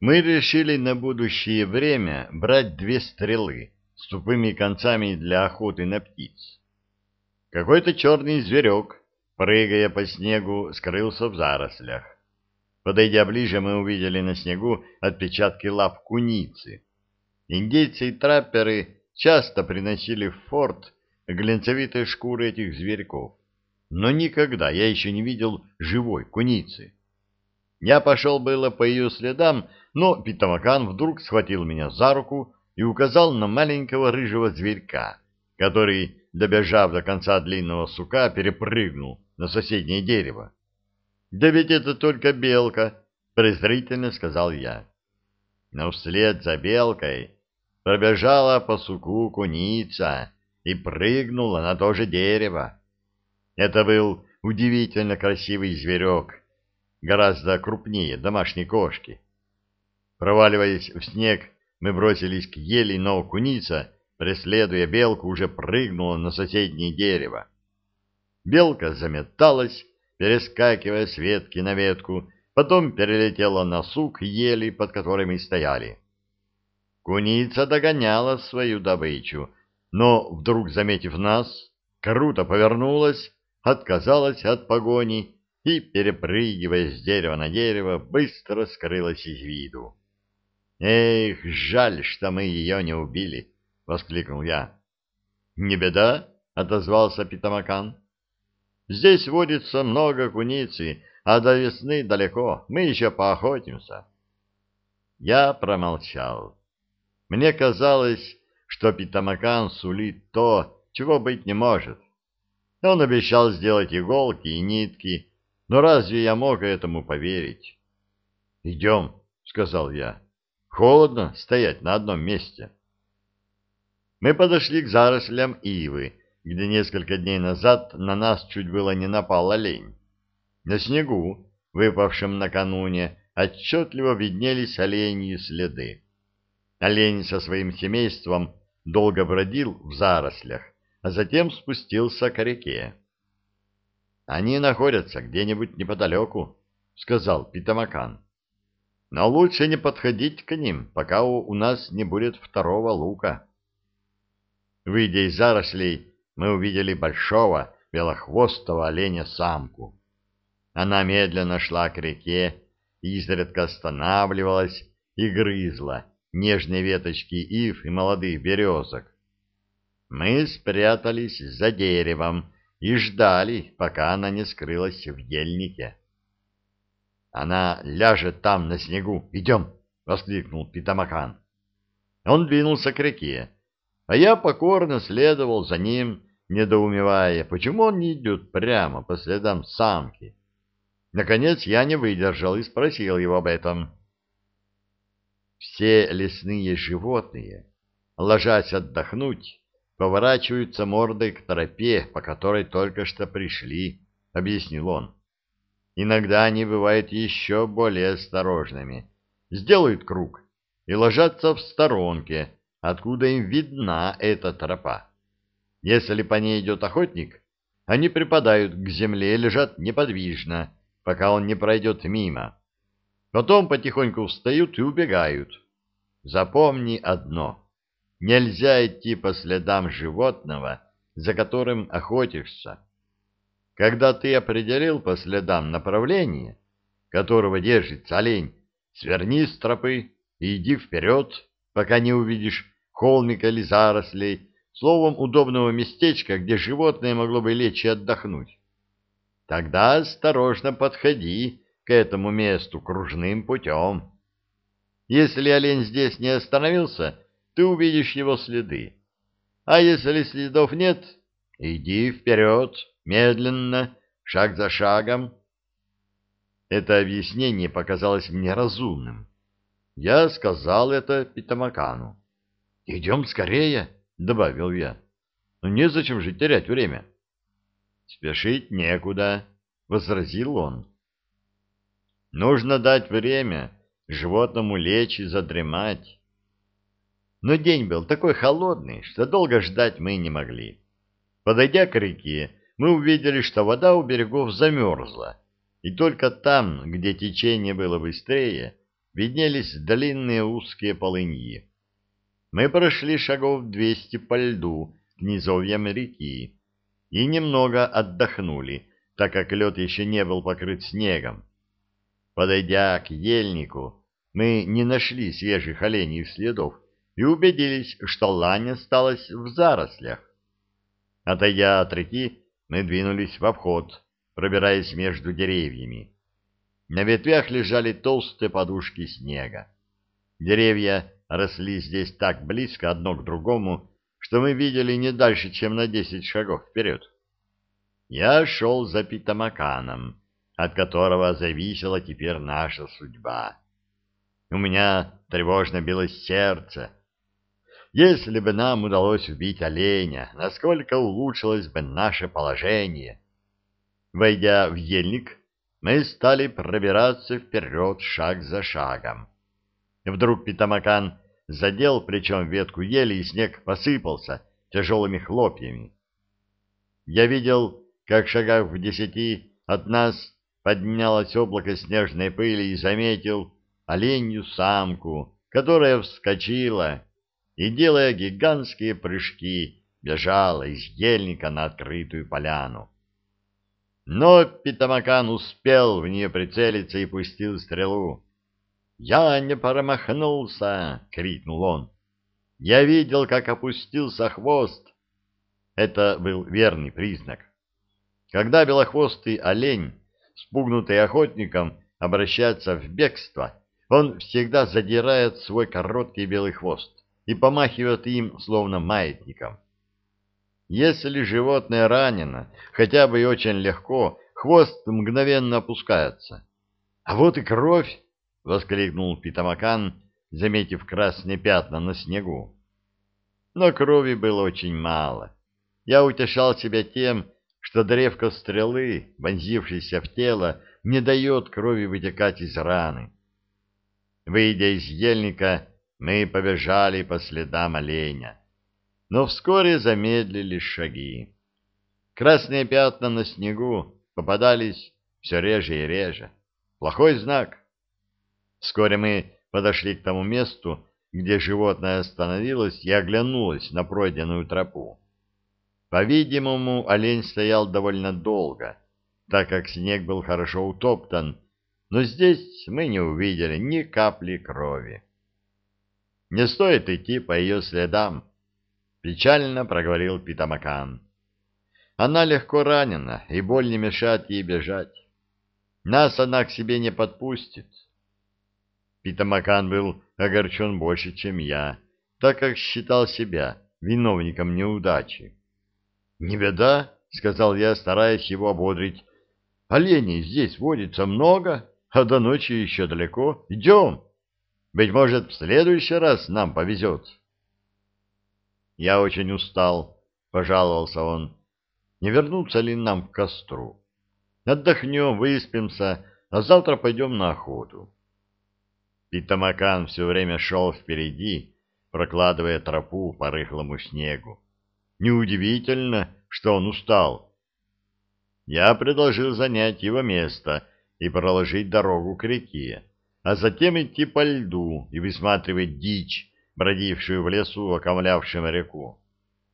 Мы решили на будущее время брать две стрелы с тупыми концами для охоты на птиц. Какой-то черный зверек, прыгая по снегу, скрылся в зарослях. Подойдя ближе, мы увидели на снегу отпечатки лап куницы. Индейцы и трапперы часто приносили в форт глинцевитые шкуры этих зверьков, но никогда я еще не видел живой куницы. Я пошел было по ее следам, но Питамакан вдруг схватил меня за руку и указал на маленького рыжего зверька, который, добежав до конца длинного сука, перепрыгнул на соседнее дерево. «Да ведь это только белка», — презрительно сказал я. Но вслед за белкой пробежала по суку куница и прыгнула на то же дерево. Это был удивительно красивый зверек, гораздо крупнее домашней кошки. Проваливаясь в снег, мы бросились к ели, но куница, преследуя белку, уже прыгнула на соседнее дерево. Белка заметалась, перескакивая с ветки на ветку, потом перелетела на сук ели, под которой мы стояли. Куница догоняла свою добычу, но, вдруг заметив нас, круто повернулась, отказалась от погони и, перепрыгивая с дерева на дерево, быстро скрылась из виду. «Эх, жаль, что мы ее не убили!» — воскликнул я. «Не беда!» — отозвался Питамакан. «Здесь водится много куницы, а до весны далеко, мы еще поохотимся». Я промолчал. Мне казалось, что Питамакан сулит то, чего быть не может. Он обещал сделать иголки и нитки, но разве я мог этому поверить? «Идем», — сказал я. «Холодно стоять на одном месте». Мы подошли к зарослям ивы, где несколько дней назад на нас чуть было не напал олень. На снегу, выпавшем накануне, отчетливо виднелись оленьи следы. Олень со своим семейством долго бродил в зарослях, а затем спустился к реке. Они находятся где-нибудь неподалеку, — сказал Питамакан. Но лучше не подходить к ним, пока у, нас не будет второго лука. Выйдя из зарослей, мы увидели большого белохвостого оленя-самку. Она медленно шла к реке, изредка останавливалась и грызла нежные веточки ив и молодых березок. Мы спрятались за деревом, и ждали, пока она не скрылась в ельнике. «Она ляжет там, на снегу. Идем!» — воскликнул Питамахан. Он двинулся к реке, а я покорно следовал за ним, недоумевая, почему он не идет прямо по следам самки. Наконец я не выдержал и спросил его об этом. Все лесные животные, ложась отдохнуть, поворачиваются мордой к тропе, по которой только что пришли, — объяснил он. Иногда они бывают еще более осторожными, сделают круг и ложатся в сторонке, откуда им видна эта тропа. Если по ней идет охотник, они припадают к земле и лежат неподвижно, пока он не пройдет мимо. Потом потихоньку встают и убегают. Запомни одно — Нельзя идти по следам животного, за которым охотишься. Когда ты определил по следам направление, которого держится олень, сверни с тропы и иди вперед, пока не увидишь холмика или зарослей, словом, удобного местечка, где животное могло бы лечь и отдохнуть. Тогда осторожно подходи к этому месту кружным путем. Если олень здесь не остановился, ты увидишь его следы. А если следов нет, иди вперед, медленно, шаг за шагом. Это объяснение показалось мне разумным. Я сказал это Питамакану. — Идем скорее, — добавил я. — Ну, незачем же терять время. — Спешить некуда, — возразил он. — Нужно дать время животному лечь и задремать. Но день был такой холодный, что долго ждать мы не могли. Подойдя к реке, мы увидели, что вода у берегов замерзла, и только там, где течение было быстрее, виднелись длинные узкие полыньи. Мы прошли шагов двести по льду к низовьям реки и немного отдохнули, так как лед еще не был покрыт снегом. Подойдя к ельнику, мы не нашли свежих оленьих следов и убедились, что лань осталась в зарослях. Отойдя от реки, мы двинулись в обход, пробираясь между деревьями. На ветвях лежали толстые подушки снега. Деревья росли здесь так близко одно к другому, что мы видели не дальше, чем на десять шагов вперед. Я шел за Питамаканом, от которого зависела теперь наша судьба. У меня тревожно билось сердце. Если бы нам удалось убить оленя, насколько улучшилось бы наше положение? Войдя в ельник, мы стали пробираться вперед шаг за шагом. Вдруг Питамакан задел плечом ветку ели, и снег посыпался тяжелыми хлопьями. Я видел, как шагах в десяти от нас поднялось облако снежной пыли и заметил оленью самку, которая вскочила и, делая гигантские прыжки, бежала из ельника на открытую поляну. Но Питамакан успел в нее прицелиться и пустил стрелу. «Я не промахнулся!» — крикнул он. «Я видел, как опустился хвост!» Это был верный признак. Когда белохвостый олень, спугнутый охотником, обращается в бегство, он всегда задирает свой короткий белый хвост и помахивает им, словно маятником. Если животное ранено, хотя бы и очень легко, хвост мгновенно опускается. А вот и кровь! — воскликнул Питамакан, заметив красные пятна на снегу. Но крови было очень мало. Я утешал себя тем, что древко стрелы, вонзившейся в тело, не дает крови вытекать из раны. Выйдя из ельника, мы побежали по следам оленя, но вскоре замедлили шаги. Красные пятна на снегу попадались все реже и реже. Плохой знак. Вскоре мы подошли к тому месту, где животное остановилось и оглянулось на пройденную тропу. По-видимому, олень стоял довольно долго, так как снег был хорошо утоптан, но здесь мы не увидели ни капли крови. Не стоит идти по ее следам, — печально проговорил Питамакан. Она легко ранена, и боль не мешает ей бежать. Нас она к себе не подпустит. Питамакан был огорчен больше, чем я, так как считал себя виновником неудачи. — Не беда, — сказал я, стараясь его ободрить. — Оленей здесь водится много, а до ночи еще далеко. Идем. Быть может, в следующий раз нам повезет. Я очень устал, — пожаловался он. Не вернуться ли нам к костру? Отдохнем, выспимся, а завтра пойдем на охоту. Питамакан все время шел впереди, прокладывая тропу по рыхлому снегу. Неудивительно, что он устал. Я предложил занять его место и проложить дорогу к реке, а затем идти по льду и высматривать дичь, бродившую в лесу, окомлявшим реку.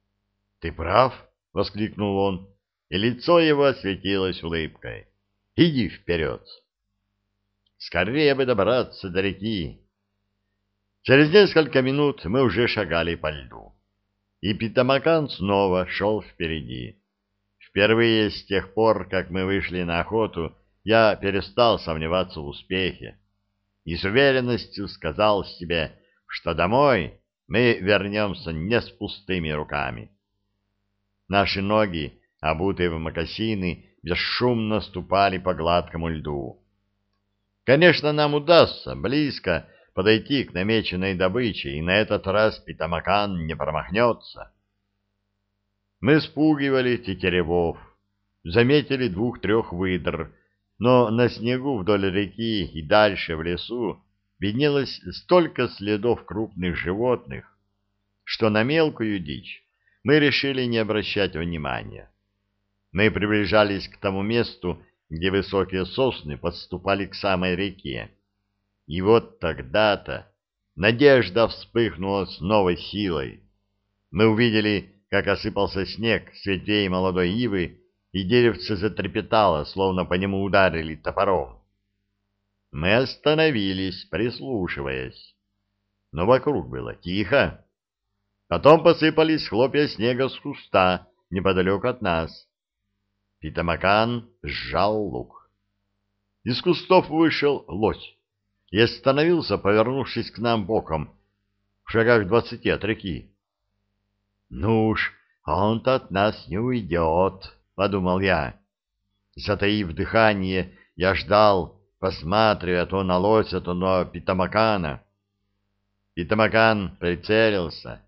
— Ты прав, — воскликнул он, и лицо его осветилось улыбкой. — Иди вперед. Скорее бы добраться до реки. Через несколько минут мы уже шагали по льду, и Питамакан снова шел впереди. Впервые с тех пор, как мы вышли на охоту, я перестал сомневаться в успехе и с уверенностью сказал себе, что домой мы вернемся не с пустыми руками. Наши ноги, обутые в мокасины, бесшумно ступали по гладкому льду. Конечно, нам удастся близко подойти к намеченной добыче, и на этот раз Питамакан не промахнется. Мы спугивали тетеревов, заметили двух-трех выдр, но на снегу вдоль реки и дальше в лесу виднелось столько следов крупных животных, что на мелкую дичь мы решили не обращать внимания. Мы приближались к тому месту, где высокие сосны подступали к самой реке. И вот тогда-то надежда вспыхнула с новой силой. Мы увидели, как осыпался снег с ветвей молодой ивы, и деревце затрепетало, словно по нему ударили топором. Мы остановились, прислушиваясь. Но вокруг было тихо. Потом посыпались хлопья снега с куста неподалеку от нас. Питамакан сжал лук. Из кустов вышел лось и остановился, повернувшись к нам боком, в шагах двадцати от реки. «Ну уж, он-то от нас не уйдет», — подумал я. Затаив дыхание, я ждал, посматривая то на лося, то на Питамакана. Питамакан прицелился,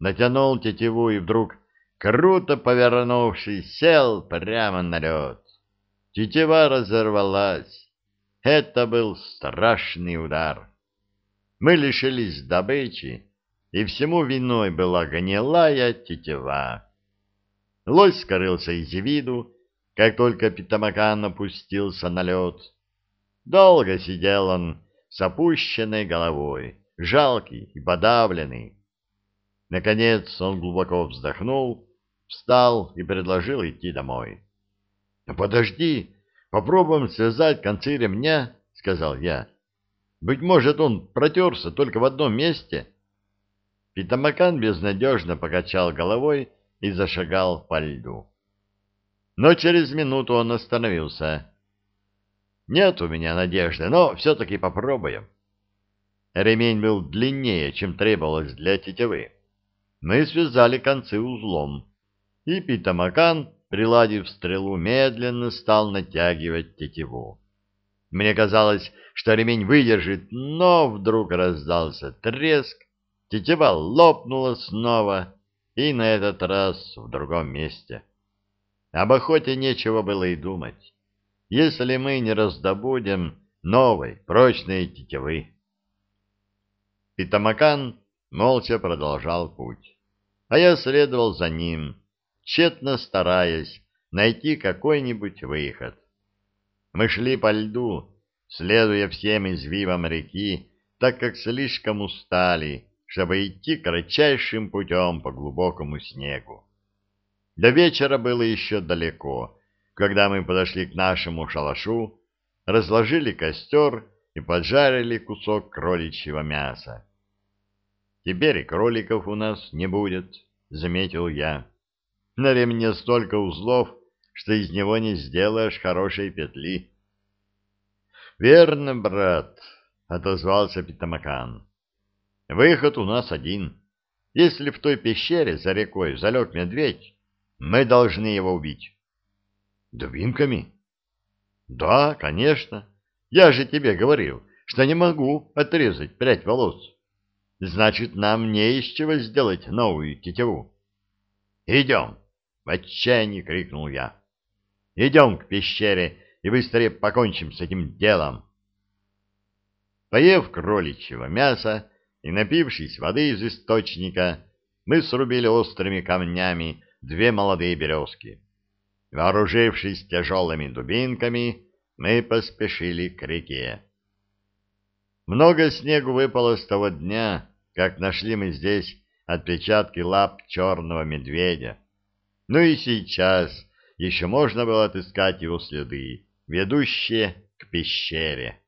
натянул тетиву и вдруг, круто повернувшись, сел прямо на лед. Тетива разорвалась. Это был страшный удар. Мы лишились добычи, и всему виной была гнилая тетива. Лось скорылся из виду, как только Питамакан опустился на лед. Долго сидел он с опущенной головой, жалкий и подавленный. Наконец он глубоко вздохнул, встал и предложил идти домой. — Подожди, попробуем связать концы ремня, — сказал я. — Быть может, он протерся только в одном месте. Питамакан безнадежно покачал головой и зашагал по льду. Но через минуту он остановился. Нет у меня надежды, но все-таки попробуем. Ремень был длиннее, чем требовалось для тетивы. Мы связали концы узлом, и Питамакан, приладив стрелу, медленно стал натягивать тетиву. Мне казалось, что ремень выдержит, но вдруг раздался треск, тетива лопнула снова, и на этот раз в другом месте. Об охоте нечего было и думать если мы не раздобудем новой прочной тетивы. Питамакан молча продолжал путь, а я следовал за ним, тщетно стараясь найти какой-нибудь выход. Мы шли по льду, следуя всем извивам реки, так как слишком устали, чтобы идти кратчайшим путем по глубокому снегу. До вечера было еще далеко, когда мы подошли к нашему шалашу, разложили костер и поджарили кусок кроличьего мяса. «Теперь и кроликов у нас не будет», — заметил я. «На ремне столько узлов, что из него не сделаешь хорошей петли». «Верно, брат», — отозвался Питамакан. «Выход у нас один. Если в той пещере за рекой залег медведь, мы должны его убить. Дубинками? Да, конечно. Я же тебе говорил, что не могу отрезать прядь волос. Значит, нам не из чего сделать новую тетиву. Идем, в отчаянии крикнул я. Идем к пещере и быстрее покончим с этим делом. Поев кроличьего мяса и напившись воды из источника, мы срубили острыми камнями две молодые березки. Вооружившись тяжелыми дубинками, мы поспешили к реке. Много снегу выпало с того дня, как нашли мы здесь отпечатки лап черного медведя. Ну и сейчас еще можно было отыскать его следы, ведущие к пещере.